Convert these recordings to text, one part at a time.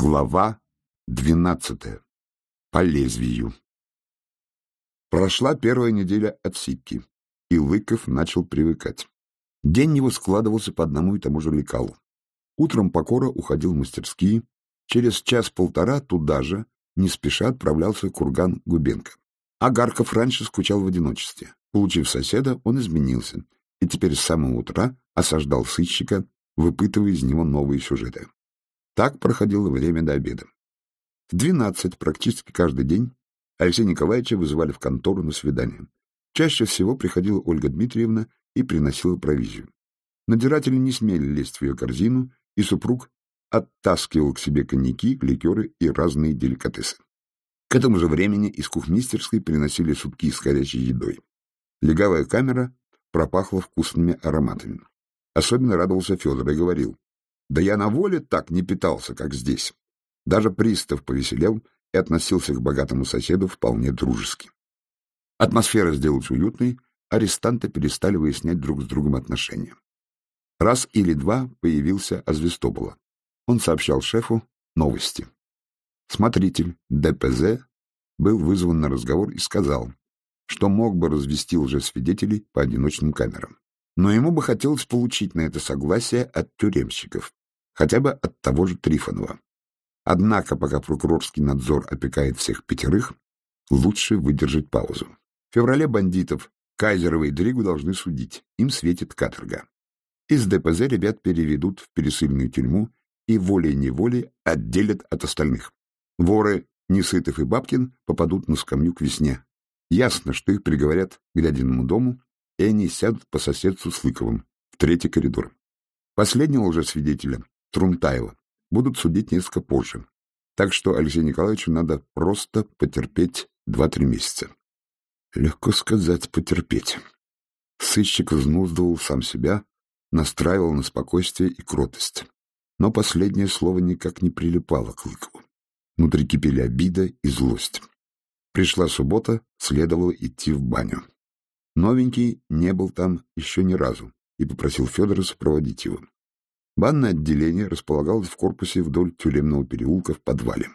Глава двенадцатая. По лезвию. Прошла первая неделя отсидки, и Лыков начал привыкать. День его складывался по одному и тому же лекалу. Утром покора уходил в мастерские, через час-полтора туда же, не спеша отправлялся курган Губенко. Агарков раньше скучал в одиночестве. Получив соседа, он изменился, и теперь с самого утра осаждал сыщика, выпытывая из него новые сюжеты. Так проходило время до обеда. В двенадцать практически каждый день Алексея Николаевича вызывали в контору на свидание. Чаще всего приходила Ольга Дмитриевна и приносила провизию. Надиратели не смели лезть в ее корзину, и супруг оттаскивал к себе коньяки, ликеры и разные деликатесы. К этому же времени из кухмистерской приносили сутки с горячей едой. Легавая камера пропахла вкусными ароматами. Особенно радовался Федор и говорил, да я на воле так не питался, как здесь. Даже пристав повеселел и относился к богатому соседу вполне дружески. Атмосфера сделалась уютной, арестанты перестали выяснять друг с другом отношения. Раз или два появился Азвестопола. Он сообщал шефу новости. Смотритель ДПЗ был вызван на разговор и сказал, что мог бы развести лжесвидетелей по одиночным камерам. Но ему бы хотелось получить на это согласие от тюремщиков, хотя бы от того же Трифонова. Однако, пока прокурорский надзор опекает всех пятерых, лучше выдержать паузу. В феврале бандитов Кайзерова и Дригу должны судить, им светит каторга. Из ДПЗ ребят переведут в пересыльную тюрьму и волей-неволей отделят от остальных. Воры Несытов и Бабкин попадут на скамью к весне. Ясно, что их приговорят к дядиному дому, и они сядут по соседству с Лыковым в третий коридор. Последнего уже свидетеля Трунтаева будут судить несколько позже. Так что Алексею Николаевичу надо просто потерпеть два-три месяца. Легко сказать «потерпеть». Сыщик взнуздывал сам себя, настраивал на спокойствие и кротость. Но последнее слово никак не прилипало к Лыкову. Внутри кипели обида и злость. Пришла суббота, следовало идти в баню. Новенький не был там еще ни разу и попросил Федора сопроводить его. Банное отделение располагалось в корпусе вдоль тюремного переулка в подвале.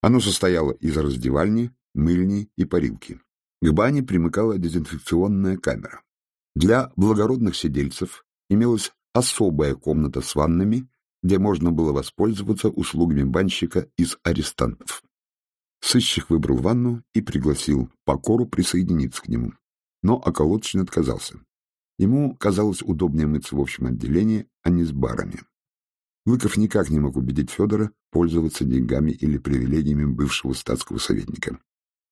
Оно состояло из раздевальни, мыльни и парилки. К бане примыкала дезинфекционная камера. Для благородных сидельцев имелась особая комната с ваннами, где можно было воспользоваться услугами банщика из арестантов. Сыщик выбрал ванну и пригласил Покору присоединиться к нему. Но околоточный отказался. Ему казалось удобнее мыться в общем отделении, а не с барами. Лыков никак не мог убедить Федора пользоваться деньгами или привилегиями бывшего статского советника.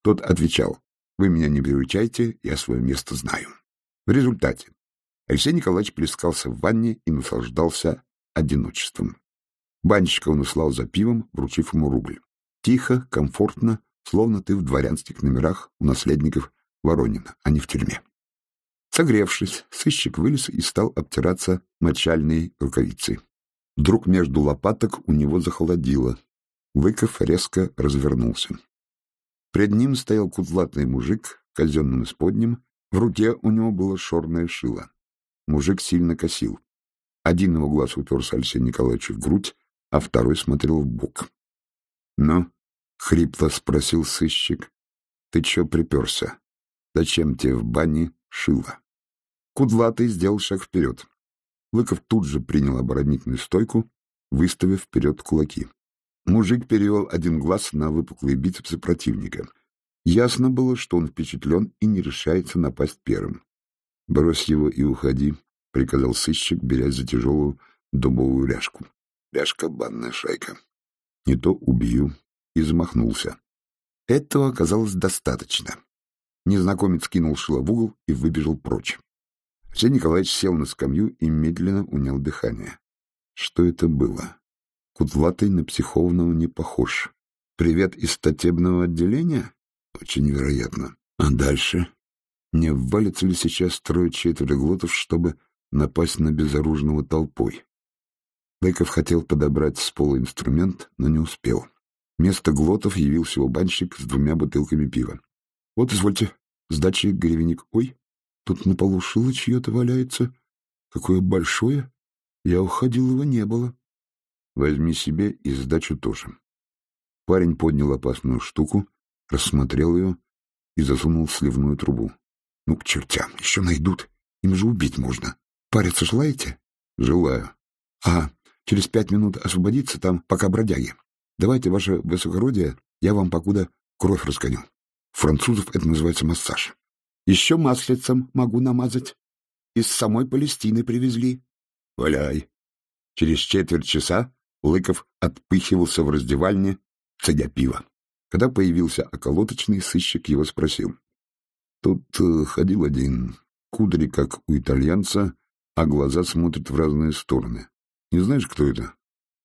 Тот отвечал, «Вы меня не приучайте, я свое место знаю». В результате Алексей Николаевич плескался в ванне и наслаждался одиночеством. Банщика он услал за пивом, вручив ему рубль. Тихо, комфортно, словно ты в дворянских номерах у наследников Воронина, а не в тюрьме. Согревшись, сыщик вылез и стал обтираться мочальной рукавицей. Вдруг между лопаток у него захолодило. Выков резко развернулся. Пред ним стоял кудлатный мужик в казенном исподнем, в руке у него было шорное шило. Мужик сильно косил. Один его глаз уперся Алексею Николаевичу в грудь, а второй смотрел в бок. — Ну? — хрипло спросил сыщик. — Ты чё приперся? Зачем тебе в бане шило? Кудлатый сделал шаг вперед. Лыков тут же принял оборонительную стойку, выставив вперед кулаки. Мужик перевел один глаз на выпуклые бицепсы противника. Ясно было, что он впечатлен и не решается напасть первым. — Брось его и уходи, — приказал сыщик, берясь за тяжелую дубовую ряжку. Ряжка — банная шайка. Не то убью. И замахнулся. Этого оказалось достаточно. Незнакомец кинул шило в угол и выбежал прочь. Алексей Николаевич сел на скамью и медленно унял дыхание. Что это было? Кудлатый на психовного не похож. Привет из статебного отделения? Очень вероятно. А дальше? Не ввалится ли сейчас трое четверо глотов, чтобы напасть на безоружного толпой? Быков хотел подобрать с пола инструмент, но не успел. Вместо глотов явился банщик с двумя бутылками пива. — Вот, извольте, сдачи гривенник. Ой, Тут на полу шило чье-то валяется. Какое большое. Я уходил, его не было. Возьми себе и сдачу тоже. Парень поднял опасную штуку, рассмотрел ее и засунул в сливную трубу. Ну, к чертям, еще найдут. Им же убить можно. Париться желаете? Желаю. А, через пять минут освободиться там, пока бродяги. Давайте, ваше высокородие, я вам покуда кровь разгоню. Французов это называется массаж. Еще маслицем могу намазать. Из самой Палестины привезли. Валяй. Через четверть часа Лыков отпыхивался в раздевальне, цедя пиво. Когда появился околоточный, сыщик его спросил. Тут э, ходил один, кудри, как у итальянца, а глаза смотрят в разные стороны. Не знаешь, кто это?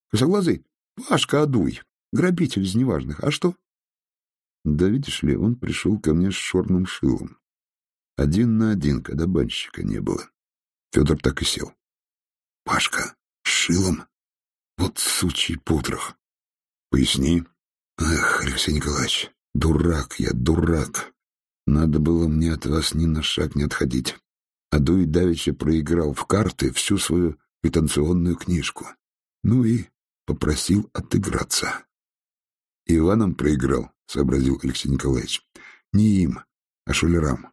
Косоглазый? Пашка Адуй, грабитель из неважных. А что? Да видишь ли, он пришел ко мне с черным шилом. Один на один, когда банщика не было. Федор так и сел. Пашка, шилом? Вот сучий потрох. Поясни. Эх, Алексей Николаевич, дурак я, дурак. Надо было мне от вас ни на шаг не отходить. Адуй давеча проиграл в карты всю свою квитанционную книжку. Ну и попросил отыграться. Иваном проиграл, — сообразил Алексей Николаевич. Не им, а шулерам.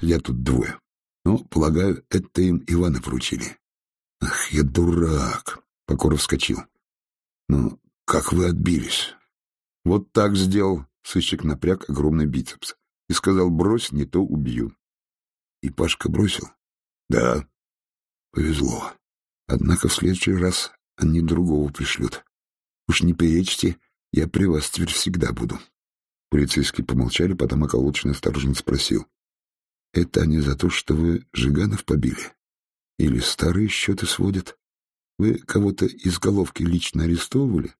Я тут двое. Но, полагаю, это им Ивана поручили. Ах, я дурак! Покоров вскочил. Ну, как вы отбились? Вот так сделал. Сыщик напряг огромный бицепс и сказал, брось, не то убью. И Пашка бросил? Да. Повезло. Однако в следующий раз они другого пришлют. Уж не перечьте, я при вас теперь всегда буду. Полицейские помолчали, потом околоточный осторожно спросил. — Это они за то, что вы Жиганов побили? Или старые счеты сводят? Вы кого-то из головки лично арестовывали?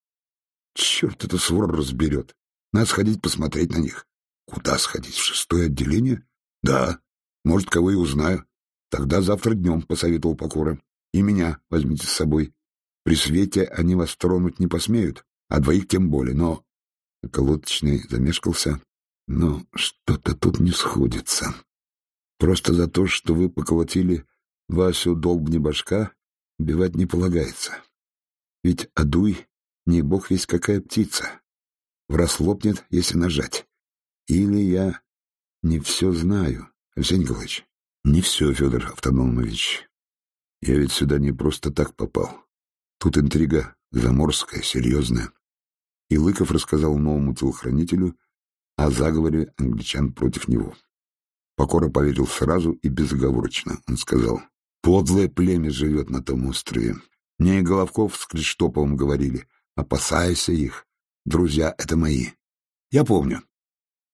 Черт, это свор разберет. Надо сходить посмотреть на них. Куда сходить? В шестое отделение? Да. Может, кого и узнаю. Тогда завтра днем, — посоветовал Покора. И меня возьмите с собой. При свете они вас тронуть не посмеют, а двоих тем более, но... Колодочный замешкался. Но что-то тут не сходится. Просто за то, что вы поколотили Васю долбни башка, убивать не полагается. Ведь Адуй не бог весь какая птица. Враз лопнет, если нажать. Или я не все знаю, Алексей Николаевич. Не все, Федор Автономович. Я ведь сюда не просто так попал. Тут интрига заморская, серьезная. И Лыков рассказал новому телохранителю о заговоре англичан против него. Покора поверил сразу и безоговорочно. Он сказал, «Подлое племя живет на том острове. Мне и Головков с Криштоповым говорили, опасайся их. Друзья — это мои. Я помню».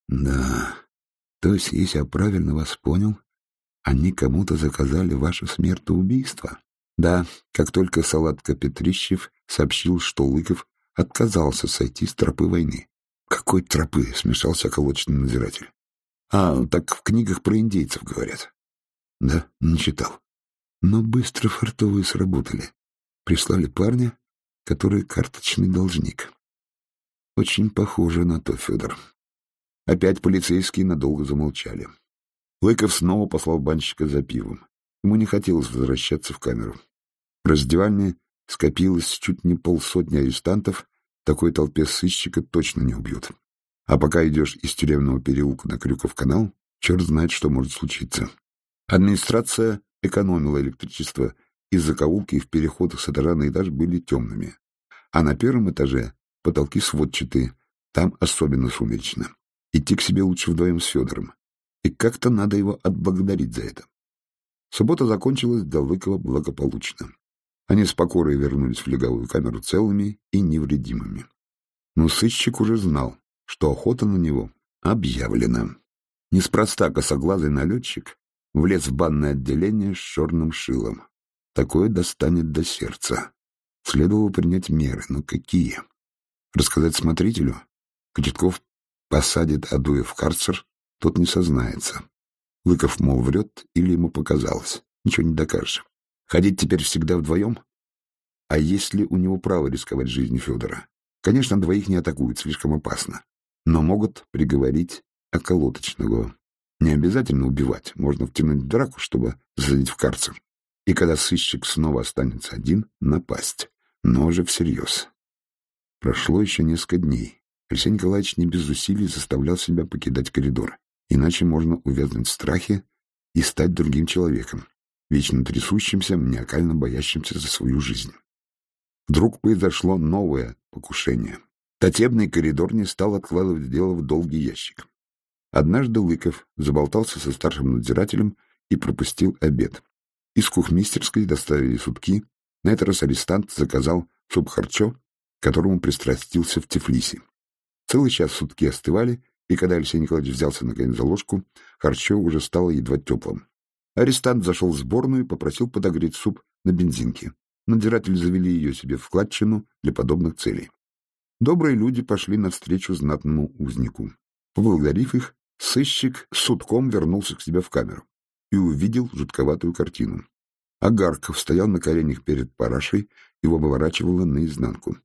«Да, то есть, если я правильно вас понял, они кому-то заказали ваше смертоубийство?» Да, как только Салатка Петрищев сообщил, что Лыков отказался сойти с тропы войны. «Какой тропы?» — смешался околоточный надзиратель. «А, так в книгах про индейцев говорят». «Да, не читал. Но быстро фартовые сработали. Прислали парня, который карточный должник. Очень похоже на то, Федор». Опять полицейские надолго замолчали. Лыков снова послал банщика за пивом. Ему не хотелось возвращаться в камеру. В раздевальне скопилось чуть не полсотни арестантов, такой толпе сыщика точно не убьют. А пока идешь из тюремного переулка на Крюков канал, черт знает, что может случиться. Администрация экономила электричество, и закоулки в переходах с этажа на этаж были темными. А на первом этаже потолки сводчатые, там особенно сумеречно. Идти к себе лучше вдвоем с Федором. И как-то надо его отблагодарить за это. Суббота закончилась для Лыкова благополучно. Они с покорой вернулись в леговую камеру целыми и невредимыми. Но сыщик уже знал, что охота на него объявлена. Неспроста косоглазый налетчик влез в банное отделение с черным шилом. Такое достанет до сердца. Следовало принять меры, но какие? Рассказать смотрителю? Кочетков посадит Адуя в карцер, тот не сознается. Лыков, мол, врет или ему показалось. Ничего не докажешь. Ходить теперь всегда вдвоем? А есть ли у него право рисковать жизнью Федора? Конечно, двоих не атакуют, слишком опасно. Но могут приговорить околоточного. Не обязательно убивать, можно втянуть в драку, чтобы засадить в карцер. И когда сыщик снова останется один, напасть. Но уже всерьез. Прошло еще несколько дней. Алексей Николаевич не без усилий заставлял себя покидать коридор. Иначе можно увязнуть в страхе и стать другим человеком, вечно трясущимся, маниакально боящимся за свою жизнь. Вдруг произошло новое покушение. Татебный коридор не стал откладывать дело в долгий ящик. Однажды Лыков заболтался со старшим надзирателем и пропустил обед. Из кухмистерской доставили сутки. На этот раз арестант заказал суп-харчо, к которому пристрастился в Тифлисе. Целый час сутки остывали, и когда Алексей Николаевич взялся наконец за ложку, харчо уже стало едва теплым. Арестант зашел в сборную и попросил подогреть суп на бензинке. Надзиратели завели ее себе в вкладчину для подобных целей. Добрые люди пошли навстречу знатному узнику. Поблагодарив их, сыщик сутком вернулся к себе в камеру и увидел жутковатую картину. Агарков стоял на коленях перед парашей, его выворачивало наизнанку.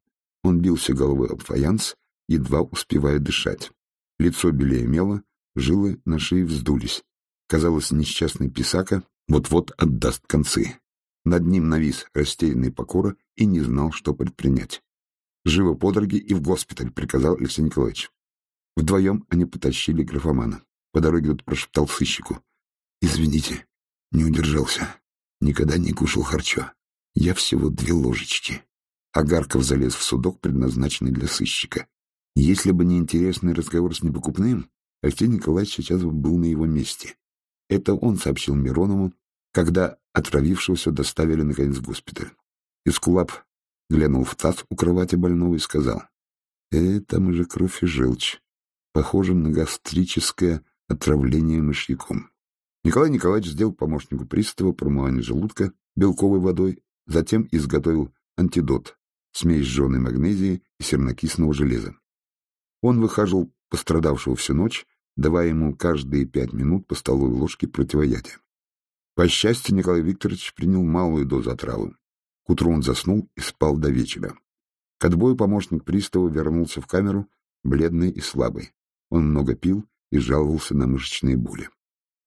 Он бился головой об фаянс, едва успевая дышать. Лицо белее мело, жилы на шее вздулись. Казалось, несчастный писака вот-вот отдаст концы. Над ним навис растерянный покора и не знал, что предпринять. «Живо подруги и в госпиталь», — приказал Алексей Николаевич. Вдвоем они потащили графомана. По дороге тот прошептал сыщику. «Извините, не удержался. Никогда не кушал харчо. Я всего две ложечки». Агарков залез в судок, предназначенный для сыщика. Если бы не интересный разговор с непокупным, Алексей Николаевич сейчас бы был на его месте. Это он сообщил Миронову, когда отравившегося доставили наконец в госпиталь. Искулап глянул в таз у кровати больного и сказал, «Это мы же кровь и желчь. Похоже на гастрическое отравление мышьяком». Николай Николаевич сделал помощнику пристава промывание желудка белковой водой, затем изготовил антидот, смесь жженой магнезии и сернокисного железа. Он выхаживал пострадавшего всю ночь, давая ему каждые пять минут по столовой ложке противоядия. По счастью, Николай Викторович принял малую дозу отравы. Утру он заснул и спал до вечера. К отбою помощник пристава вернулся в камеру, бледный и слабый. Он много пил и жаловался на мышечные боли.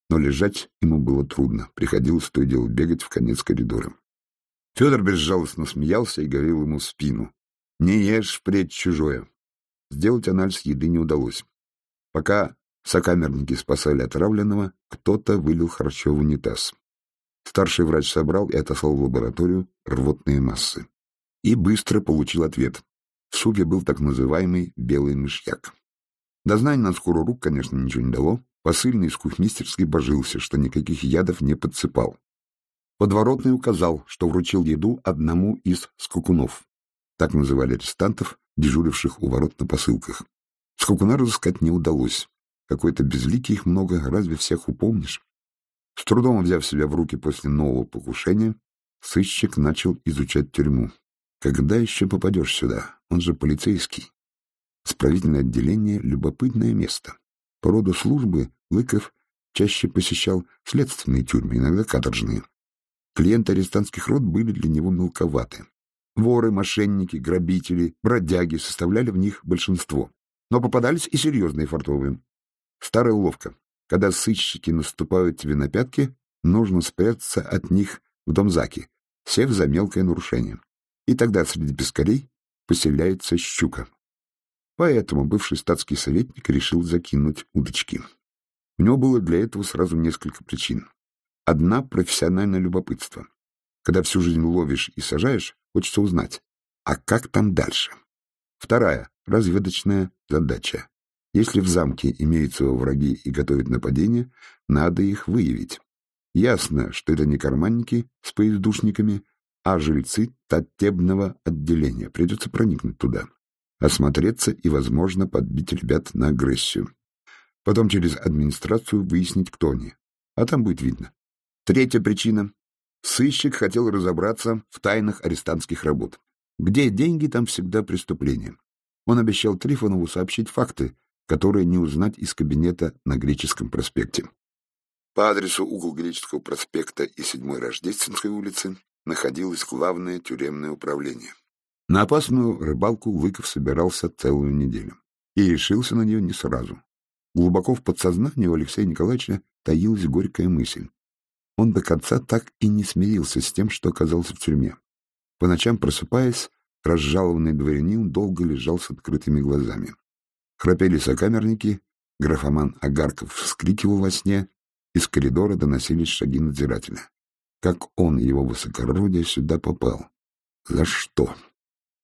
Но лежать ему было трудно, приходилось то и дело бегать в конец коридора. Федор безжалостно смеялся и говорил ему в спину. «Не ешь впредь чужое». Сделать анализ еды не удалось. Пока сокамерники спасали отравленного, кто-то вылил харчо в унитаз. Старший врач собрал и отослал в лабораторию рвотные массы. И быстро получил ответ. В супе был так называемый белый мышьяк. Дознание на скорую рук, конечно, ничего не дало. Посыльный из кухмистерской божился, что никаких ядов не подсыпал. Подворотный указал, что вручил еду одному из скакунов. Так называли арестантов, дежуривших у ворот на посылках. Скакуна разыскать не удалось. Какой-то безликий их много, разве всех упомнишь? С трудом взяв себя в руки после нового покушения, сыщик начал изучать тюрьму. Когда еще попадешь сюда? Он же полицейский. Справительное отделение — любопытное место. По роду службы Лыков чаще посещал следственные тюрьмы, иногда каторжные. Клиенты арестантских род были для него мелковаты. Воры, мошенники, грабители, бродяги составляли в них большинство. Но попадались и серьезные фартовые. Старая уловка. Когда сыщики наступают тебе на пятки, нужно спрятаться от них в домзаке, сев за мелкое нарушение. И тогда среди пескарей поселяется щука. Поэтому бывший статский советник решил закинуть удочки. У него было для этого сразу несколько причин. Одна — профессиональное любопытство. Когда всю жизнь ловишь и сажаешь, хочется узнать, а как там дальше? Вторая — разведочная задача. Если в замке имеются враги и готовят нападение, надо их выявить. Ясно, что это не карманники с поездушниками, а жильцы татебного отделения. Придется проникнуть туда, осмотреться и, возможно, подбить ребят на агрессию. Потом через администрацию выяснить, кто они. А там будет видно. Третья причина Сыщик хотел разобраться в тайнах арестантских работ. Где деньги, там всегда преступление. Он обещал Трифонову сообщить факты, которые не узнать из кабинета на Греческом проспекте. По адресу угол Греческого проспекта и 7 Рождественской улицы находилось главное тюремное управление. На опасную рыбалку Лыков собирался целую неделю. И решился на нее не сразу. Глубоко в подсознании у Алексея Николаевича таилась горькая мысль. Он до конца так и не смирился с тем, что оказался в тюрьме. По ночам, просыпаясь, разжалованный дворянин долго лежал с открытыми глазами. Храпели сокамерники, графоман Агарков вскрикивал во сне, из коридора доносились шаги надзирателя. Как он, его высокородие, сюда попал? За что?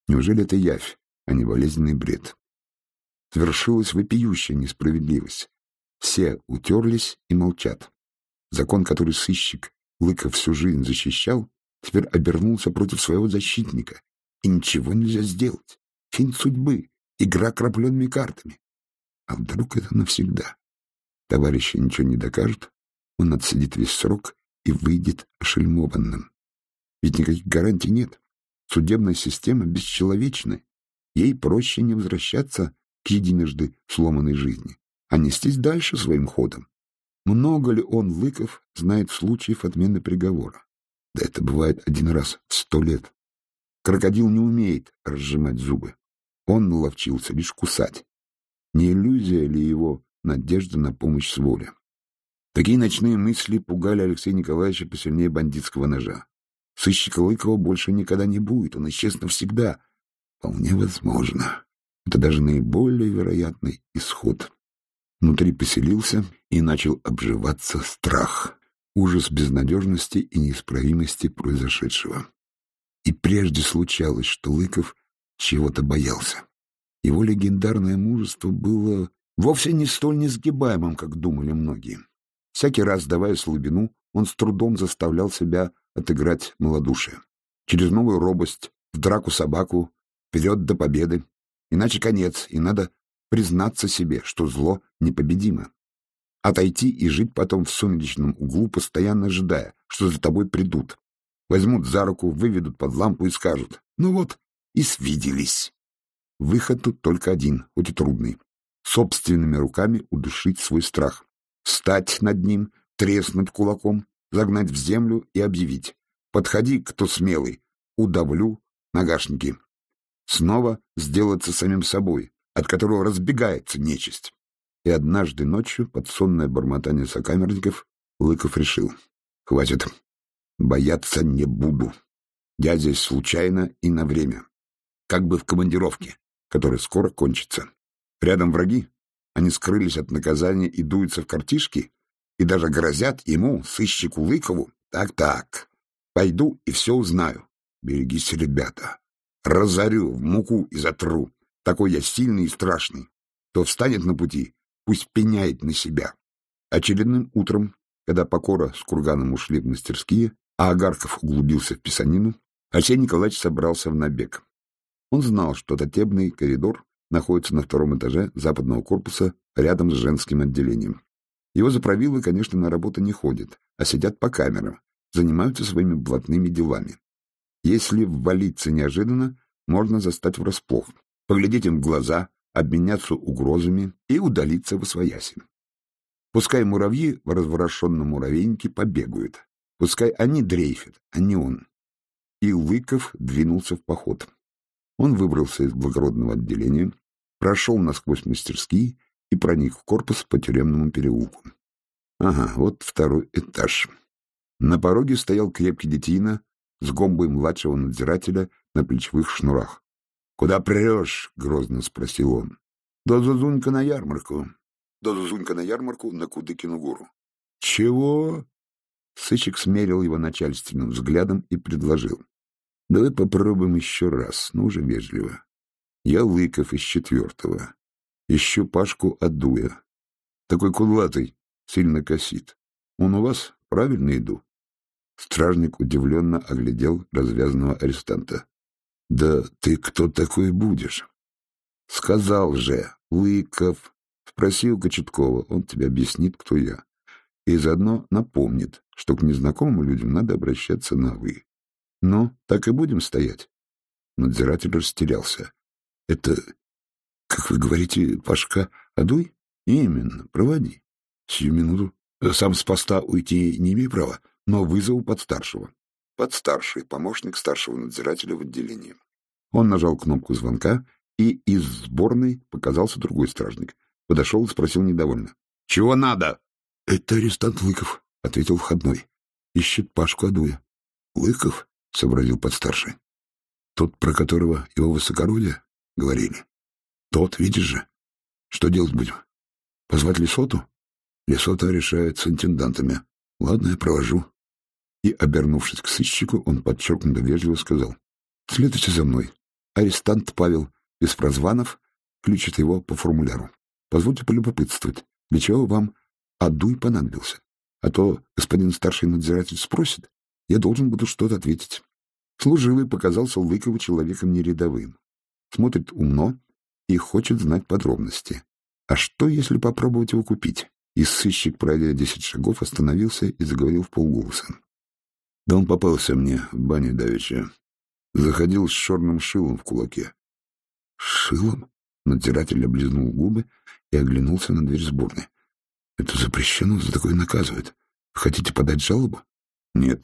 Неужели это явь, а не болезненный бред? Свершилась вопиющая несправедливость. Все утерлись и молчат. Закон, который сыщик Лыков всю жизнь защищал, теперь обернулся против своего защитника, и ничего нельзя сделать. Финт судьбы, игра крапленными картами. А вдруг это навсегда? Товарищи ничего не докажут, он отсидит весь срок и выйдет ошельмованным. Ведь никаких гарантий нет. Судебная система бесчеловечна. Ей проще не возвращаться к единожды сломанной жизни, а нестись дальше своим ходом. Много ли он, Лыков, знает случаев отмены приговора? Да это бывает один раз в сто лет. Крокодил не умеет разжимать зубы. Он наловчился лишь кусать. Не иллюзия ли его надежда на помощь с воли? Такие ночные мысли пугали Алексея Николаевича посильнее бандитского ножа. Сыщика Лыкова больше никогда не будет, он исчез навсегда. Вполне возможно. Это даже наиболее вероятный исход. Внутри поселился и начал обживаться страх, ужас безнадежности и неисправимости произошедшего. И прежде случалось, что Лыков чего-то боялся. Его легендарное мужество было вовсе не столь несгибаемым, как думали многие. Всякий раз, давая слабину, он с трудом заставлял себя отыграть малодушие. Через новую робость, в драку собаку, вперед до победы. Иначе конец, и надо признаться себе, что зло непобедимо. Отойти и жить потом в сумеречном углу, постоянно ожидая, что за тобой придут. Возьмут за руку, выведут под лампу и скажут «Ну вот, и свиделись». Выход тут только один, хоть и трудный. Собственными руками удушить свой страх. Встать над ним, треснуть кулаком, загнать в землю и объявить. «Подходи, кто смелый, удавлю нагашники». Снова сделаться самим собой, от которого разбегается нечисть. И однажды ночью, под сонное бормотание сокамерников, Лыков решил. Хватит. Бояться не буду. Я здесь случайно и на время. Как бы в командировке, которая скоро кончится. Рядом враги. Они скрылись от наказания и дуются в картишки, и даже грозят ему, сыщику Лыкову. Так-так, пойду и все узнаю. Берегись, ребята. Разорю, в муку и затру. Такой я сильный и страшный. Кто встанет на пути, пусть пеняет на себя. Очередным утром, когда Покора с Курганом ушли в мастерские, а Агарков углубился в писанину, Арсений Николаевич собрался в набег. Он знал, что татебный коридор находится на втором этаже западного корпуса рядом с женским отделением. Его заправилы, конечно, на работу не ходят, а сидят по камерам, занимаются своими блатными делами. Если ввалиться неожиданно, можно застать врасплох, поглядеть им в глаза, обменяться угрозами и удалиться в освояси. Пускай муравьи в разворошенном муравейнике побегают, пускай они дрейфят, а не он. И Лыков двинулся в поход. Он выбрался из благородного отделения, прошел насквозь мастерские и проник в корпус по тюремному переулку. Ага, вот второй этаж. На пороге стоял крепкий детина с гомбой младшего надзирателя на плечевых шнурах. «Куда прешь?» — грозно спросил он. «До Зузунька на ярмарку». «До Зузунька на ярмарку на Кудыкину гору». «Чего?» Сыщик смерил его начальственным взглядом и предложил. «Давай попробуем еще раз, но уже вежливо. Я Лыков из четвертого. Ищу Пашку Адуя. Такой кудлатый, сильно косит. Он у вас? Правильно иду?» Стражник удивленно оглядел развязанного арестанта. Да ты кто такой будешь? Сказал же, Лыков. Спроси у Кочеткова, он тебе объяснит, кто я. И заодно напомнит, что к незнакомым людям надо обращаться на «вы». Ну, так и будем стоять. Надзиратель растерялся. Это, как вы говорите, Пашка Адуй? Именно, проводи. Сию минуту. Сам с поста уйти не имею права, но вызову под старшего подстарший, помощник старшего надзирателя в отделении. Он нажал кнопку звонка, и из сборной показался другой стражник. Подошел и спросил недовольно. — Чего надо? — Это арестант Лыков, — ответил входной. — Ищет Пашку Адуя. — Лыков? — сообразил подстарший. — Тот, про которого его высокородие говорили. — Тот, видишь же. Что делать будем? Позвать Лесоту? Лесота решает с интендантами. Ладно, я провожу. И, обернувшись к сыщику, он подчеркнуто вежливо сказал. Следуйте за мной. Арестант Павел Беспрозванов ключит его по формуляру. Позвольте полюбопытствовать, для чего вам Адуй понадобился? А то господин старший надзиратель спросит, я должен буду что-то ответить. Служивый показался Лыкову человеком нерядовым. Смотрит умно и хочет знать подробности. А что, если попробовать его купить? И сыщик, пройдя десять шагов, остановился и заговорил в полголоса. Да он попался мне в бане давеча. Заходил с черным шилом в кулаке. Шилом? Надзиратель облизнул губы и оглянулся на дверь сборной. Это запрещено, за такое наказывают. Хотите подать жалобу? Нет.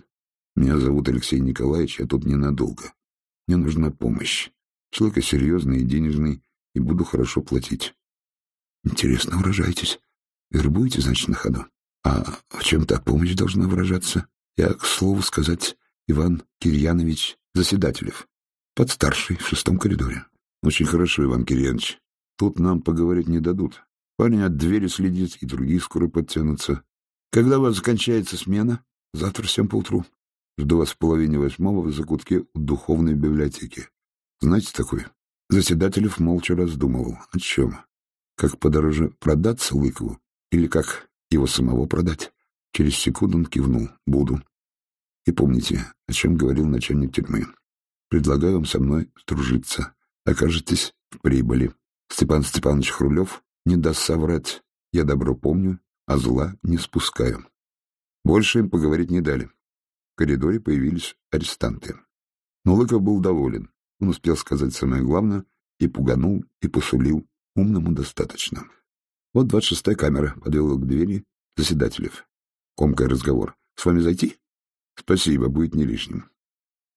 Меня зовут Алексей Николаевич, я тут ненадолго. Мне нужна помощь. Человек серьезный и денежный, и буду хорошо платить. Интересно выражаетесь. Вербуете, значит, на ходу? А в чем та помощь должна выражаться? Я, к слову сказать, Иван Кирьянович Заседателев. Подстарший, в шестом коридоре. Очень хорошо, Иван Кирьянович. Тут нам поговорить не дадут. Парень от двери следит, и другие скоро подтянутся. Когда у вас закончается смена? Завтра всем поутру. Жду вас в половине восьмого в закутке у духовной библиотеки. Знаете такой? Заседателев молча раздумывал. О чем? Как подороже продаться Лыкову? Или как его самого продать? Через секунду он кивнул. Буду. И помните, о чем говорил начальник тюрьмы. Предлагаю вам со мной сдружиться. Окажетесь в прибыли. Степан Степанович Хрулев не даст соврать. Я добро помню, а зла не спускаю. Больше им поговорить не дали. Коридоре появились арестанты. Но Лыков был доволен. Он успел сказать самое главное и пуганул, и посулил. Умному достаточно. Вот двадцать шестая камера подвела к двери заседателев. Комкая разговор. «С вами зайти?» «Спасибо, будет не лишним».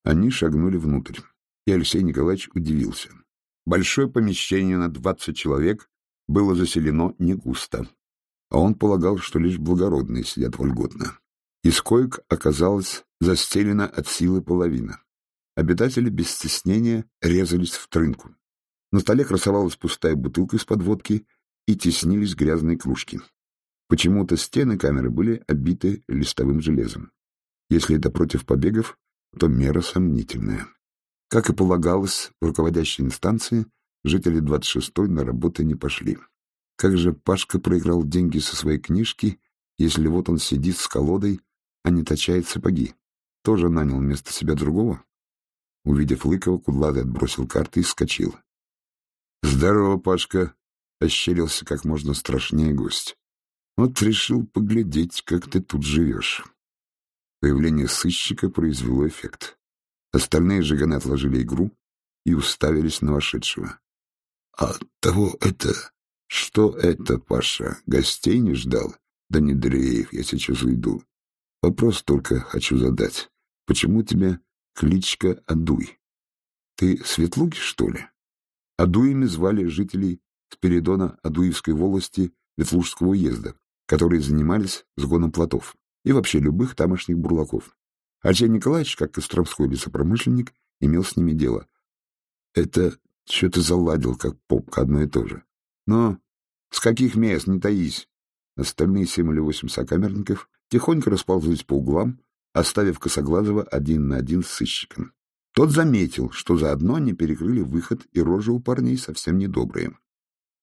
Они шагнули внутрь, и Алексей Николаевич удивился. Большое помещение на двадцать человек было заселено не густо, а он полагал, что лишь благородные сидят вольготно. Из коек оказалось застелена от силы половина. Обитатели без стеснения резались в трынку. На столе красовалась пустая бутылка из-под водки и теснились грязные кружки. Почему-то стены камеры были обиты листовым железом. Если это против побегов, то мера сомнительная. Как и полагалось в руководящей инстанции, жители 26-й на работу не пошли. Как же Пашка проиграл деньги со своей книжки, если вот он сидит с колодой а не точает сапоги. Тоже нанял вместо себя другого? Увидев Лыкова, Кудлатый отбросил карты и вскочил. — Здорово, Пашка! — ощерился как можно страшнее гость. — Вот решил поглядеть, как ты тут живешь. Появление сыщика произвело эффект. Остальные жиганы отложили игру и уставились на вошедшего. — А того это... Что это, Паша, гостей не ждал? Да не дрейф, я сейчас уйду. Вопрос только хочу задать. Почему тебе кличка Адуй? Ты Светлуги, что ли? Адуями звали жителей Спиридона Адуевской волости Ветлужского уезда, которые занимались сгоном плотов и вообще любых тамошних бурлаков. Арсений Николаевич, как костромской лесопромышленник, имел с ними дело. Это что-то заладил, как попка, одно и то же. Но с каких мест, не таись. Остальные семь или восемь сокамерников тихонько расползлись по углам, оставив Косоглазого один на один с сыщиком. Тот заметил, что заодно они перекрыли выход, и рожи у парней совсем недобрые.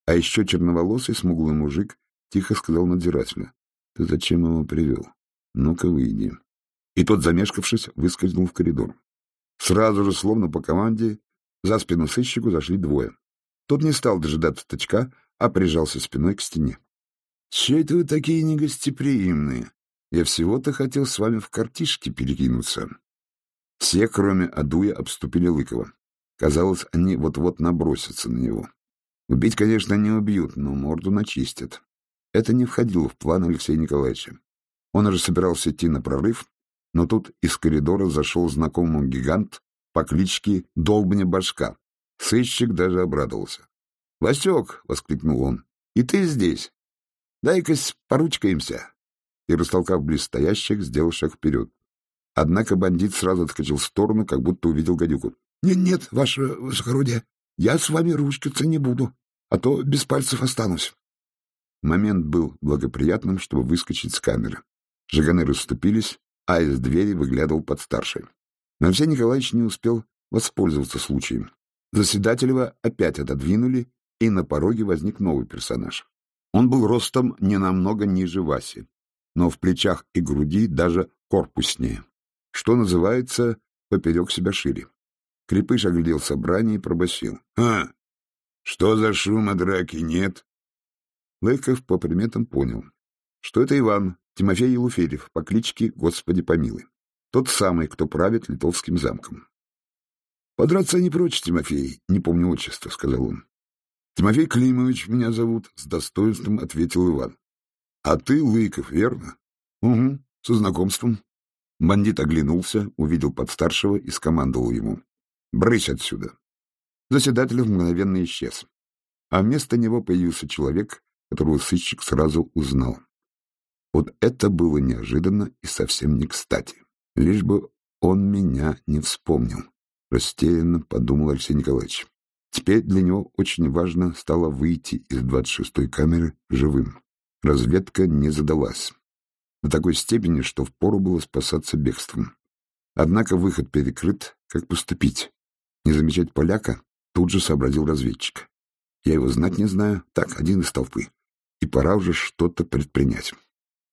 А еще черноволосый смуглый мужик тихо сказал надзирателю. — Ты зачем его привел? Ну-ка, выйди. И тот, замешкавшись, выскользнул в коридор. Сразу же, словно по команде, за спину сыщику зашли двое. Тот не стал дожидаться тычка, а прижался спиной к стене. — Че это вы такие негостеприимные? Я всего-то хотел с вами в картишки перекинуться. Все, кроме Адуя, обступили Лыкова. Казалось, они вот-вот набросятся на него. Убить, конечно, не убьют, но морду начистят. Это не входило в план Алексея Николаевича. Он уже собирался идти на прорыв, но тут из коридора зашел знакомый гигант по кличке Долбня Башка. Сыщик даже обрадовался. — Васек! — воскликнул он. — И ты здесь? Дай-ка поручкаемся и, растолкав близ стоящих, сделал шаг вперед. Однако бандит сразу отскочил в сторону, как будто увидел гадюку. «Нет, — Нет-нет, ваше высокородие, я с вами ручкаться не буду. а то без пальцев останусь. Момент был благоприятным, чтобы выскочить с камеры. Жиганы расступились, а из двери выглядывал подстарший. Но Алексей Николаевич не успел воспользоваться случаем. Заседателева опять отодвинули, и на пороге возник новый персонаж. Он был ростом не намного ниже Васи, но в плечах и груди даже корпуснее. Что называется, поперек себя шире. Крепыш оглядел собрание и пробасил. — А, что за шума драки нет? Лыков по приметам понял, что это Иван, Тимофей Елуферев, по кличке Господи помилуй. Тот самый, кто правит Литовским замком. — Подраться не прочь, Тимофей, не помню отчества, — сказал он. — Тимофей Климович меня зовут, — с достоинством ответил Иван. — А ты Лыков, верно? — Угу, со знакомством. Бандит оглянулся, увидел подстаршего и скомандовал ему. — Брысь отсюда. Заседатель мгновенно исчез. А вместо него появился человек, которого сыщик сразу узнал. Вот это было неожиданно и совсем не кстати. Лишь бы он меня не вспомнил. Растерянно подумал Алексей Николаевич. Теперь для него очень важно стало выйти из 26-й камеры живым. Разведка не задалась. До такой степени, что впору было спасаться бегством. Однако выход перекрыт. Как поступить? Не замечать поляка? Тут же сообразил разведчик. Я его знать не знаю. Так, один из толпы. И пора уже что-то предпринять.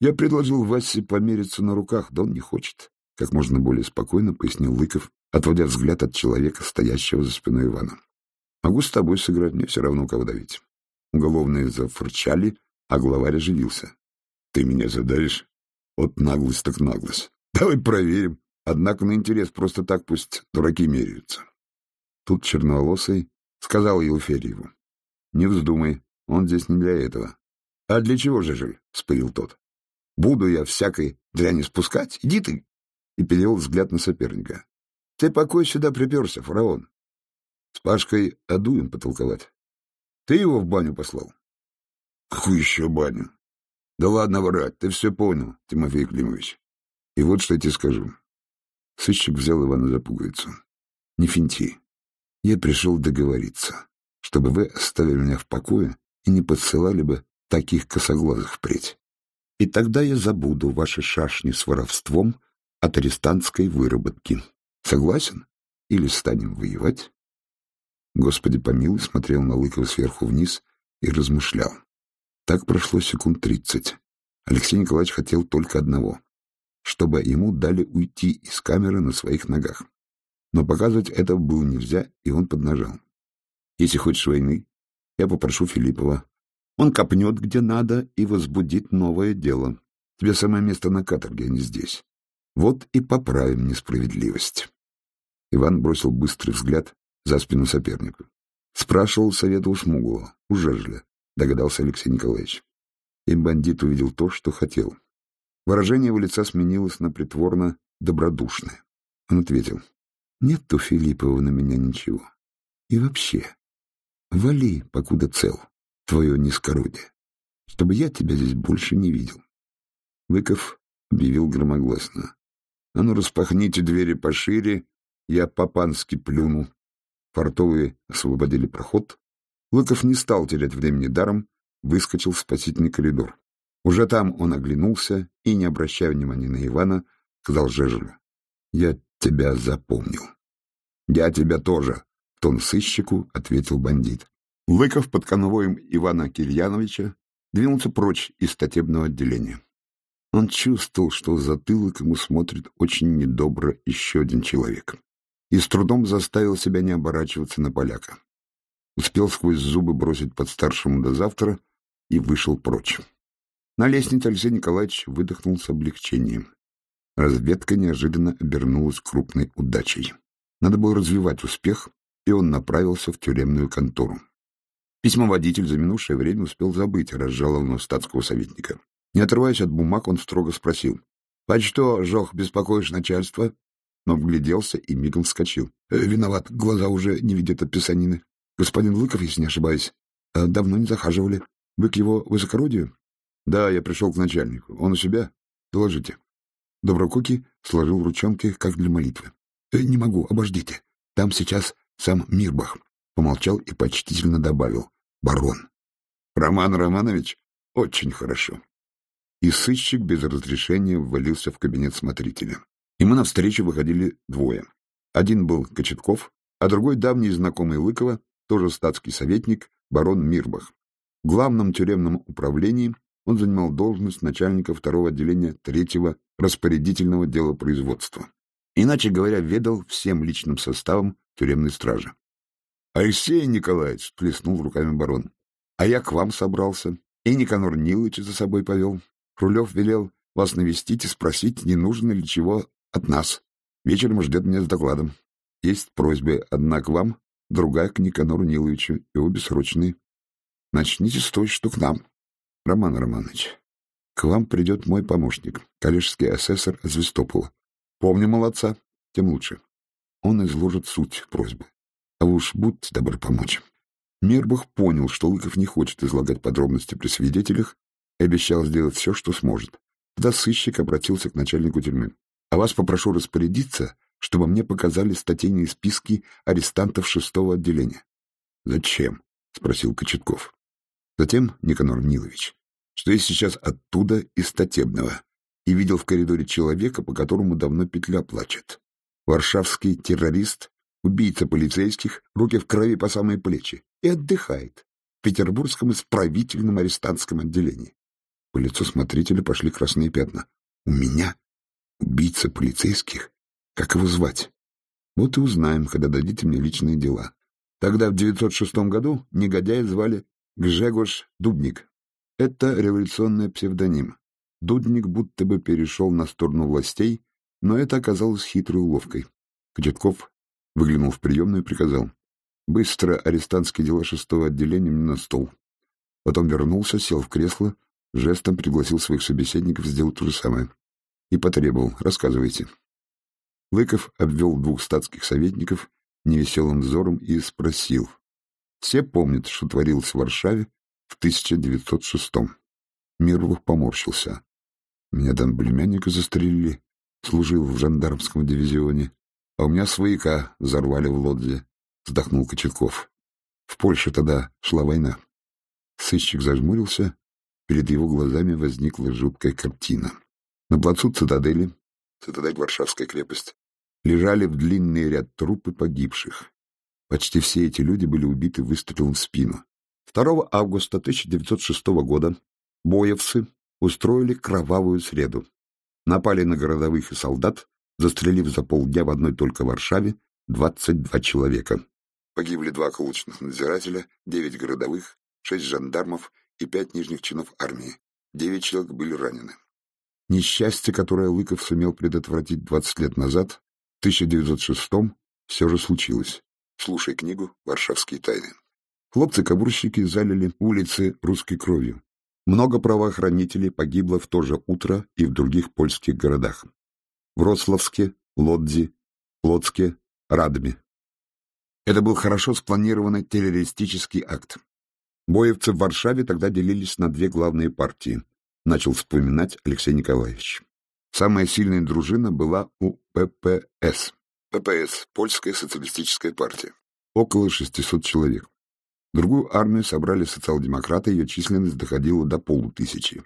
Я предложил Васе помериться на руках, да он не хочет. Как можно более спокойно пояснил Лыков, отводя взгляд от человека, стоящего за спиной Ивана. «Могу с тобой сыграть, мне все равно, кого давить». Уголовные зафырчали, а главарь оживился. «Ты меня задавишь? Вот наглость так наглость. Давай проверим. Однако на интерес просто так пусть дураки меряются». Тут черноволосый сказал Елферьеву. «Не вздумай, он здесь не для этого». «А для чего же же?» — спылил тот. «Буду я всякой дряни спускать? Иди ты!» И перевел взгляд на соперника. Ты покой сюда приперся, фараон? С Пашкой Адуем потолковать. Ты его в баню послал? Какую еще баню? Да ладно врать, ты все понял, Тимофей Климович. И вот что я тебе скажу. Сыщик взял Ивана за пуговицу. Не финти. Я пришел договориться, чтобы вы оставили меня в покое и не подсылали бы таких косоглазых впредь. И тогда я забуду ваши шашни с воровством от арестантской выработки. Согласен? Или станем воевать? Господи помилуй, смотрел на Лыкова сверху вниз и размышлял. Так прошло секунд тридцать. Алексей Николаевич хотел только одного — чтобы ему дали уйти из камеры на своих ногах. Но показывать это было нельзя, и он поднажал. «Если хочешь войны, я попрошу Филиппова. Он копнет где надо и возбудит новое дело. Тебе самое место на каторге, а не здесь. Вот и поправим несправедливость». Иван бросил быстрый взгляд за спину соперника. Спрашивал совета у Смуглого, у Жежля, догадался Алексей Николаевич. И бандит увидел то, что хотел. Выражение его лица сменилось на притворно добродушное. Он ответил, «Нет у Филиппова на меня ничего. И вообще, вали, покуда цел, твое низкородие, чтобы я тебя здесь больше не видел». Выков объявил громогласно, «А ну, распахните двери пошире я по-пански плюнул. Фартовые освободили проход. Лыков не стал терять времени даром, выскочил в спасительный коридор. Уже там он оглянулся и, не обращая внимания на Ивана, сказал Жежелю. — Я тебя запомнил. — Я тебя тоже, — тон сыщику ответил бандит. Лыков под конвоем Ивана Кирьяновича двинулся прочь из статебного отделения. Он чувствовал, что в затылок ему смотрит очень недобро еще один человек и с трудом заставил себя не оборачиваться на поляка. Успел сквозь зубы бросить под старшему до завтра и вышел прочь. На лестнице Алексей Николаевич выдохнул с облегчением. Разведка неожиданно обернулась крупной удачей. Надо было развивать успех, и он направился в тюремную контору. Письмоводитель за минувшее время успел забыть разжалованного статского советника. Не отрываясь от бумаг, он строго спросил. — По что, Жох, беспокоишь начальство? но вгляделся и мигом вскочил. «Э, — Виноват, глаза уже не видят от писанины. Господин Лыков, если не ошибаюсь, э, давно не захаживали. Вы к его высокородию? — Да, я пришел к начальнику. Он у себя? Доложите. Доброкуки сложил ручонки, как для молитвы. «Э, — Не могу, обождите. Там сейчас сам Мирбах. Помолчал и почтительно добавил. — барон. Роман Романович? Очень хорошо. И сыщик без разрешения ввалился в кабинет смотрителя. Ему навстречу выходили двое. Один был Кочетков, а другой давний знакомый Лыкова, тоже статский советник, барон Мирбах. В главном тюремном управлении он занимал должность начальника второго отделения третьего распорядительного дела производства. Иначе говоря, ведал всем личным составом тюремной стражи. — Алексей Николаевич, — плеснул руками барон, — а я к вам собрался. И Никанор Нилович за собой повел. Рулев велел вас навестить и спросить, не нужно ли чего от нас. Вечером ждет меня с докладом. Есть просьбы одна к вам, другая к Никанору Ниловичу, и обе срочные. Начните с той, что к нам. Роман Романович, к вам придет мой помощник, коллежский асессор Звестопола. Помню молодца, тем лучше. Он изложит суть просьбы. А вы уж будьте добры помочь. Мирбах понял, что Лыков не хочет излагать подробности при свидетелях и обещал сделать все, что сможет. Тогда сыщик обратился к начальнику тюрьмы. «А вас попрошу распорядиться, чтобы мне показали статейные списки арестантов шестого отделения». «Зачем?» — спросил Кочетков. Затем, Никанор Нилович, что я сейчас оттуда из Статебного и видел в коридоре человека, по которому давно петля плачет. Варшавский террорист, убийца полицейских, руки в крови по самые плечи, и отдыхает в Петербургском исправительном арестантском отделении. По лицу смотрителя пошли красные пятна. У меня? Убийца полицейских? Как его звать? Вот и узнаем, когда дадите мне личные дела. Тогда в 906 году негодяя звали Гжегош Дудник. Это революционный псевдоним. Дудник будто бы перешел на сторону властей, но это оказалось хитрой уловкой. Кочетков выглянул в приемную и приказал. «Быстро арестантские дела шестого отделения мне на стол». Потом вернулся, сел в кресло, жестом пригласил своих собеседников сделать то же самое. И потребовал. «Рассказывайте». Лыков обвел двух статских советников невеселым взором и спросил. Все помнят, что творилось в Варшаве в 1906-м. Мировых поморщился. Меня там племянника застрелили, служил в жандармском дивизионе, а у меня свояка взорвали в Лодзе, вздохнул Кочетков. В Польше тогда шла война. Сыщик зажмурился, перед его глазами возникла жуткая картина. На плацу цитадели, цитадель Варшавская крепость, лежали в длинный ряд трупы погибших. Почти все эти люди были убиты выстрелом в спину. 2 августа 1906 года боевцы устроили кровавую среду. Напали на городовых и солдат, застрелив за полдня в одной только Варшаве 22 человека. Погибли два околоточных надзирателя, 9 городовых, 6 жандармов и 5 нижних чинов армии. 9 человек были ранены. Несчастье, которое Лыков сумел предотвратить 20 лет назад, 1906 все же случилось. Слушай книгу «Варшавские тайны». Хлопцы-кабурщики залили улицы русской кровью. Много правоохранителей погибло в то же утро и в других польских городах. В Рославске, Лодзи, Плотске, Радме. Это был хорошо спланированный террористический акт. Боевцы в Варшаве тогда делились на две главные партии, начал вспоминать Алексей Николаевич. Самая сильная дружина была у ППС, ППС, Польская социалистическая партия. Около 600 человек. Другую армию собрали социал-демократы, ее численность доходила до полутысячи.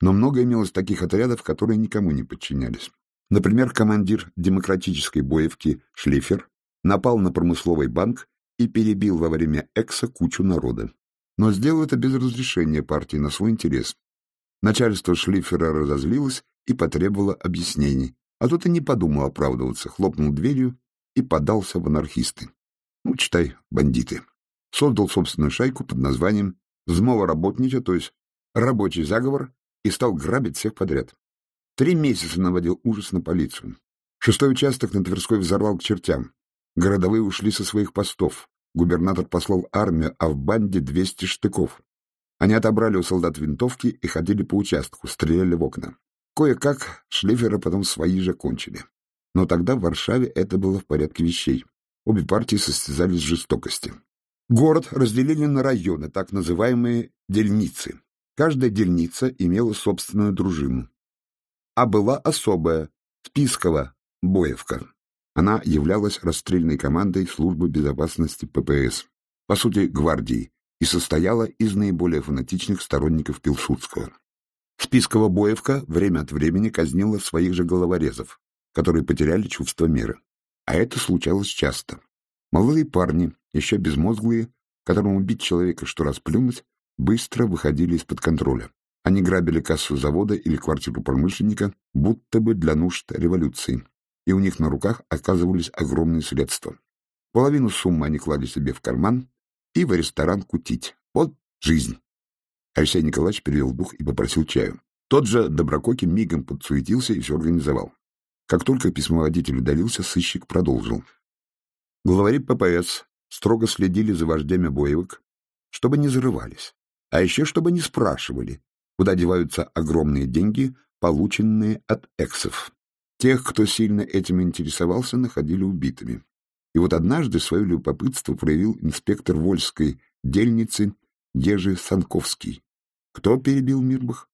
Но много имелось таких отрядов, которые никому не подчинялись. Например, командир демократической боевки Шлифер напал на промысловый банк и перебил во время экса кучу народа. Но сделал это без разрешения партии на свой интерес. Начальство Шлифера разозлилось и потребовало объяснений, а тот и не подумал оправдываться, хлопнул дверью и подался в анархисты. Ну, читай, бандиты. Создал собственную шайку под названием «Змова работнича», то есть «Рабочий заговор», и стал грабить всех подряд. Три месяца наводил ужас на полицию. Шестой участок на Тверской взорвал к чертям. Городовые ушли со своих постов. Губернатор послал армию, а в банде 200 штыков. Они отобрали у солдат винтовки и ходили по участку, стреляли в окна. Кое-как шлиферы потом свои же кончили. Но тогда в Варшаве это было в порядке вещей. Обе партии состязались в жестокости. Город разделили на районы, так называемые дельницы. Каждая дельница имела собственную дружину. А была особая, спискова, Боевка. Она являлась расстрельной командой службы безопасности ППС. По сути, гвардии, и состояла из наиболее фанатичных сторонников Пилсудского. Списково-боевка время от времени казнила своих же головорезов, которые потеряли чувство меры. А это случалось часто. Молодые парни, еще безмозглые, которым убить человека, что расплюнуть, быстро выходили из-под контроля. Они грабили кассу завода или квартиру промышленника, будто бы для нужд революции, и у них на руках оказывались огромные средства. Половину суммы они клали себе в карман и в ресторан кутить. Вот жизнь. Алексей Николаевич перевел дух и попросил чаю. Тот же Добрококи мигом подсуетился и все организовал. Как только письмоводитель удалился, сыщик продолжил. Главари ППС строго следили за вождями боевок, чтобы не зарывались, а еще чтобы не спрашивали, куда деваются огромные деньги, полученные от эксов. Тех, кто сильно этим интересовался, находили убитыми. И вот однажды свое любопытство проявил инспектор Вольской дельницы Ежи Санковский. Кто перебил Мирбах?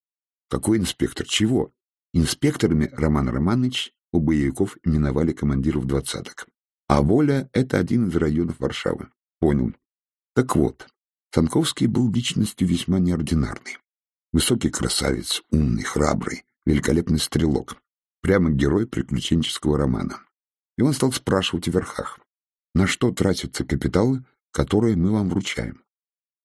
Какой инспектор? Чего? Инспекторами Роман Романович у боевиков именовали командиров двадцаток. А Воля — это один из районов Варшавы. Понял. Так вот, Санковский был личностью весьма неординарной. Высокий красавец, умный, храбрый, великолепный стрелок. Прямо герой приключенческого романа. И он стал спрашивать в верхах, на что тратятся капиталы, которые мы вам вручаем.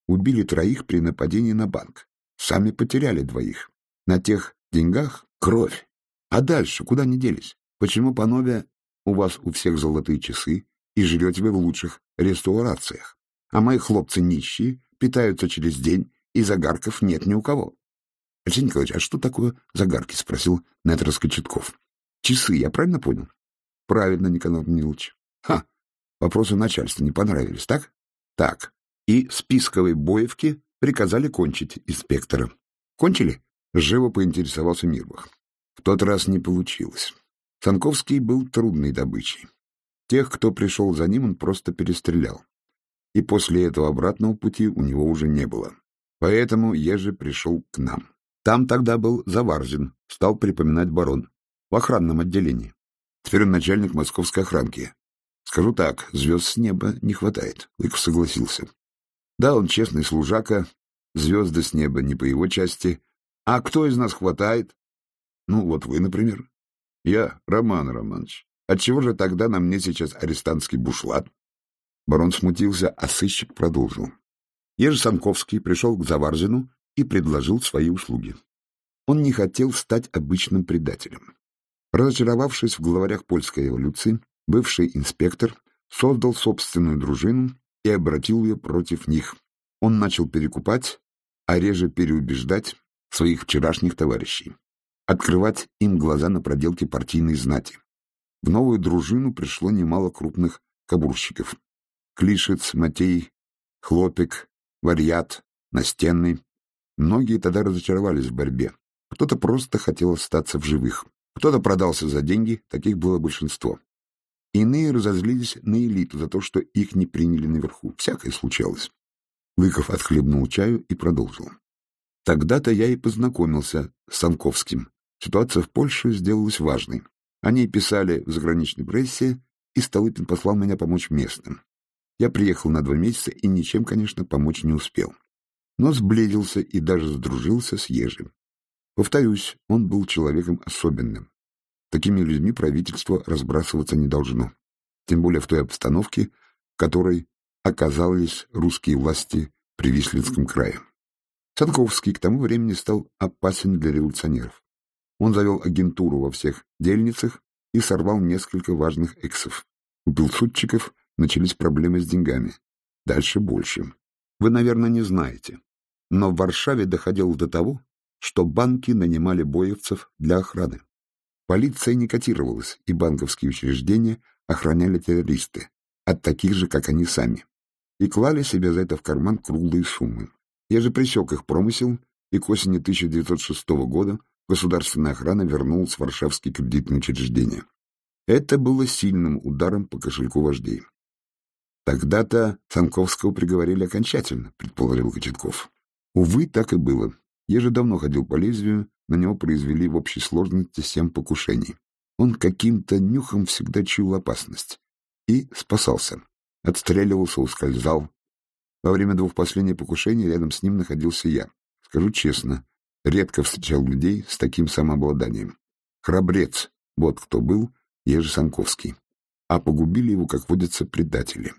Убили троих при нападении на банк. Сами потеряли двоих. На тех деньгах кровь. А дальше куда не делись? Почему, панове, у вас у всех золотые часы и живете вы в лучших ресторациях? А мои хлопцы нищие, питаются через день, и загарков нет ни у кого. — Алексей Николаевич, а что такое загарки? — спросил Нетр Скочетков. — Часы, я правильно понял? — Правильно, Никанор Нилович. — Ха! Вопросы начальства не понравились, так? — Так. И списковой боевки приказали кончить инспектора. — Кончили? — живо поинтересовался Мирбах. В тот раз не получилось. Санковский был трудной добычей. Тех, кто пришел за ним, он просто перестрелял. И после этого обратного пути у него уже не было. Поэтому Ежи пришел к нам. Там тогда был Заварзин, стал припоминать барон. В охранном отделении. Теперь он начальник московской охранки. Скажу так, звезд с неба не хватает. Лыков согласился. Да, он честный служака, звезды с неба не по его части. А кто из нас хватает? Ну, вот вы, например. Я, Роман Романович. Отчего же тогда на мне сейчас арестантский бушлат? Барон смутился, а сыщик продолжил. Ежи Санковский пришел к Заварзину и предложил свои услуги. Он не хотел стать обычным предателем. Разочаровавшись в главарях польской революции, бывший инспектор создал собственную дружину и обратил ее против них. Он начал перекупать, а реже переубеждать своих вчерашних товарищей открывать им глаза на проделки партийной знати. В новую дружину пришло немало крупных кабурщиков. Клишец, Матей, Хлопик, Варьят, Настенный. Многие тогда разочаровались в борьбе. Кто-то просто хотел остаться в живых. Кто-то продался за деньги, таких было большинство. Иные разозлились на элиту за то, что их не приняли наверху. Всякое случалось. Лыков отхлебнул чаю и продолжил. Тогда-то я и познакомился с Санковским, Ситуация в Польше сделалась важной. Они писали в заграничной прессе, и Столыпин послал меня помочь местным. Я приехал на два месяца и ничем, конечно, помочь не успел. Но сблизился и даже сдружился с Ежем. Повторюсь, он был человеком особенным. Такими людьми правительство разбрасываться не должно. Тем более в той обстановке, в которой оказались русские власти при Вислинском крае. Санковский к тому времени стал опасен для революционеров. Он завел агентуру во всех дельницах и сорвал несколько важных эксов. У пилсудчиков начались проблемы с деньгами. Дальше больше. Вы, наверное, не знаете. Но в Варшаве доходило до того, что банки нанимали боевцев для охраны. Полиция не котировалась, и банковские учреждения охраняли террористы, от таких же, как они сами, и клали себе за это в карман круглые суммы. Я же пресек их промысел, и к осени 1906 года государственная охрана вернулась в Варшавские кредитные учреждения. Это было сильным ударом по кошельку вождей. Тогда-то Санковского приговорили окончательно, предположил Кочетков. Увы, так и было. Я же давно ходил по лезвию, на него произвели в общей сложности семь покушений. Он каким-то нюхом всегда чуял опасность. И спасался. Отстреливался, ускользал. Во время двух последних покушений рядом с ним находился я. Скажу честно, редко встречал людей с таким самообладанием. Храбрец, вот кто был Ежи Санковский. А погубили его, как водятся, предатели.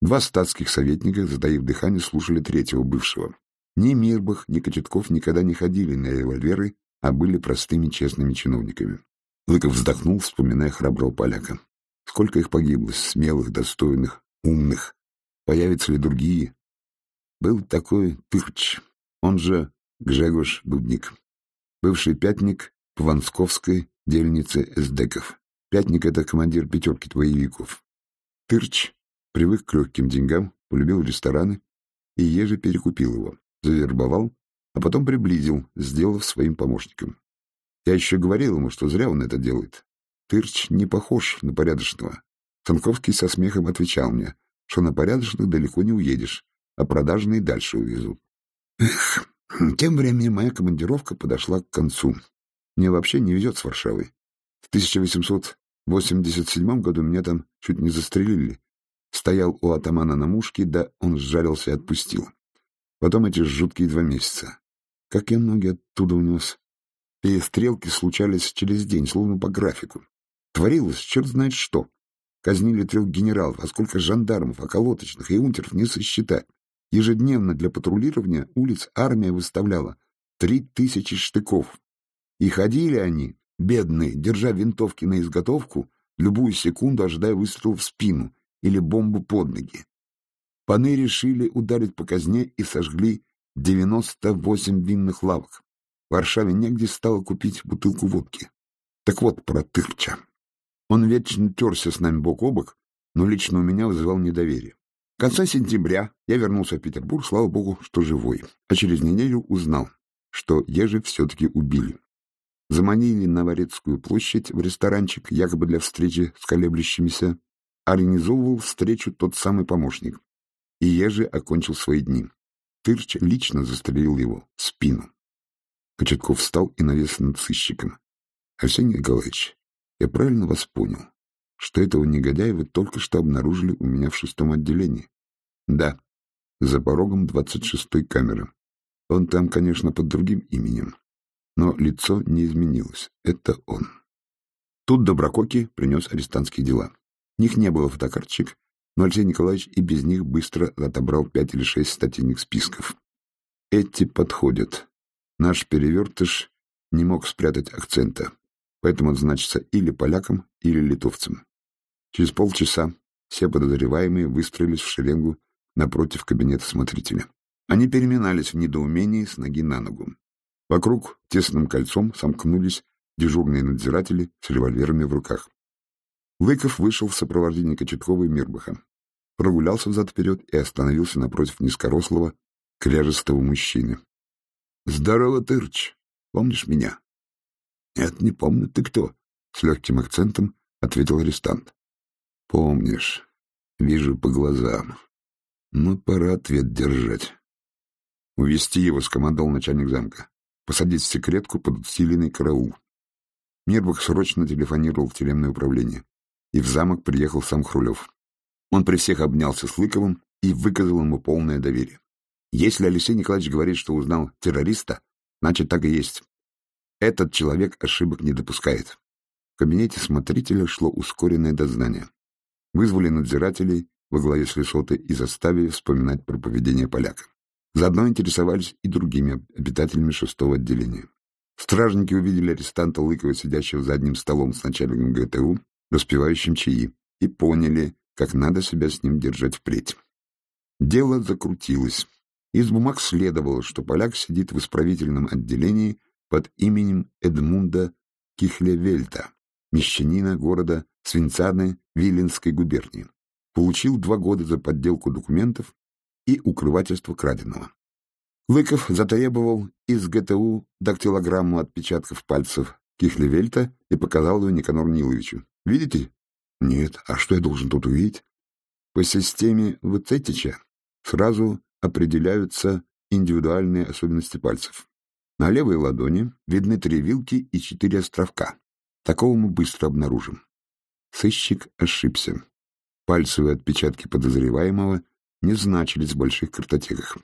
Два статских советника, затаив дыхание, слушали третьего бывшего. Ни Мирбах, ни Кочетков никогда не ходили на револьверы, а были простыми честными чиновниками. Лыков вздохнул, вспоминая храброго поляка. Сколько их погибло, смелых, достойных, умных. Появятся ли другие? Был такой Тырч, он же Гжегош Дудник, бывший пятник Пвансковской дельницы эсдеков. Пятник — это командир пятерки твоевиков. Тырч привык к легким деньгам, полюбил рестораны и еже перекупил его, завербовал, а потом приблизил, сделав своим помощником. Я еще говорил ему, что зря он это делает. Тырч не похож на порядочного. Санковский со смехом отвечал мне, что на порядочных далеко не уедешь, а продажные дальше увезут. Эх, тем временем моя командировка подошла к концу. Мне вообще не везет с Варшавой. В 1887 году меня там чуть не застрелили. Стоял у атамана на мушке, да он сжалился и отпустил. Потом эти жуткие два месяца. Как я ноги оттуда унес. Перестрелки случались через день, словно по графику. Творилось черт знает что. Казнили трех генералов, а сколько жандармов, околоточных и унтеров не сосчитать. Ежедневно для патрулирования улиц армия выставляла три тысячи штыков. И ходили они, бедные, держа винтовки на изготовку, любую секунду ожидая выстрела в спину или бомбу под ноги. Паны решили ударить по казне и сожгли 98 винных лавок. В Варшаве негде стало купить бутылку водки. Так вот про Тырча. Он вечно терся с нами бок о бок, но лично у меня вызывал недоверие. В конце сентября я вернулся в Петербург, слава богу, что живой, а через неделю узнал, что Ежи все-таки убили. Заманили на Варецкую площадь в ресторанчик, якобы для встречи с колеблющимися. Организовывал встречу тот самый помощник. И Ежи окончил свои дни. Тырч лично застрелил его в спину. Кочетков встал и навес над сыщиком. — Арсений Николаевич, я правильно вас понял, что этого негодяя вы только что обнаружили у меня в шестом отделении? Да, за порогом двадцать шестой камеры. Он там, конечно, под другим именем, но лицо не изменилось. Это он. Тут Добрококи принес арестантские дела. В них не было фотокарточек, но Алексей Николаевич и без них быстро отобрал пять или шесть статейных списков. Эти подходят. Наш перевертыш не мог спрятать акцента поэтому значится или полякам, или литовцам. Через полчаса все подозреваемые выстроились в шеренгу напротив кабинета смотрителя. Они переминались в недоумении с ноги на ногу. Вокруг тесным кольцом сомкнулись дежурные надзиратели с револьверами в руках. Лыков вышел в сопровождении Кочеткова и Мирбаха, прогулялся взад-вперед и остановился напротив низкорослого, кряжестого мужчины. — Здорово, Тырч! Помнишь меня? Нет, не помню. Ты кто? С легким акцентом ответил арестант. Помнишь. Вижу по глазам. Ну, пора ответ держать. Увести его, скомандовал начальник замка. Посадить в секретку под усиленный караул. Мирбах срочно телефонировал в тюремное управление. И в замок приехал сам Хрулев. Он при всех обнялся с Лыковым и выказал ему полное доверие. Если Алексей Николаевич говорит, что узнал террориста, значит, так и есть. Этот человек ошибок не допускает. В кабинете смотрителя шло ускоренное дознание. Вызвали надзирателей во главе с Лесотой и заставили вспоминать про поведение поляка. Заодно интересовались и другими обитателями шестого отделения. Стражники увидели арестанта Лыкова, сидящего за одним столом с начальником ГТУ, распевающим чаи, и поняли, как надо себя с ним держать впредь. Дело закрутилось. Из бумаг следовало, что поляк сидит в исправительном отделении под именем Эдмунда Кихлевельта, мещанина города Свинцаны Виленской губернии. Получил два года за подделку документов и укрывательство краденого. Лыков затребовал из ГТУ дактилограмму отпечатков пальцев Кихлевельта и показал ее Никанору Ниловичу. «Видите?» «Нет. А что я должен тут увидеть?» По системе Вцетича сразу определяются индивидуальные особенности пальцев. На левой ладони видны три вилки и четыре островка. Такого мы быстро обнаружим. Сыщик ошибся. Пальцевые отпечатки подозреваемого не значились в больших картотеках.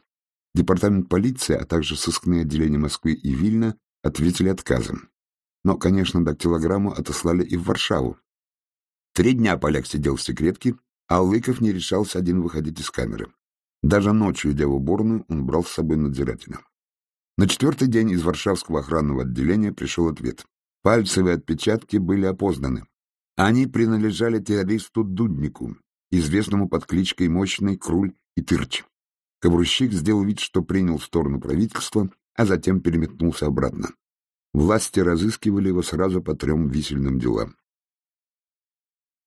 Департамент полиции, а также сыскные отделения Москвы и Вильна ответили отказом. Но, конечно, дактилограмму отослали и в Варшаву. Три дня поляк сидел в секретке, а Лыков не решался один выходить из камеры. Даже ночью, идя в уборную, он брал с собой надзирателя. На четвертый день из Варшавского охранного отделения пришел ответ. Пальцевые отпечатки были опознаны. Они принадлежали террористу Дуднику, известному под кличкой Мощный, Круль и Тырч. Коврущик сделал вид, что принял сторону правительства, а затем переметнулся обратно. Власти разыскивали его сразу по трем висельным делам.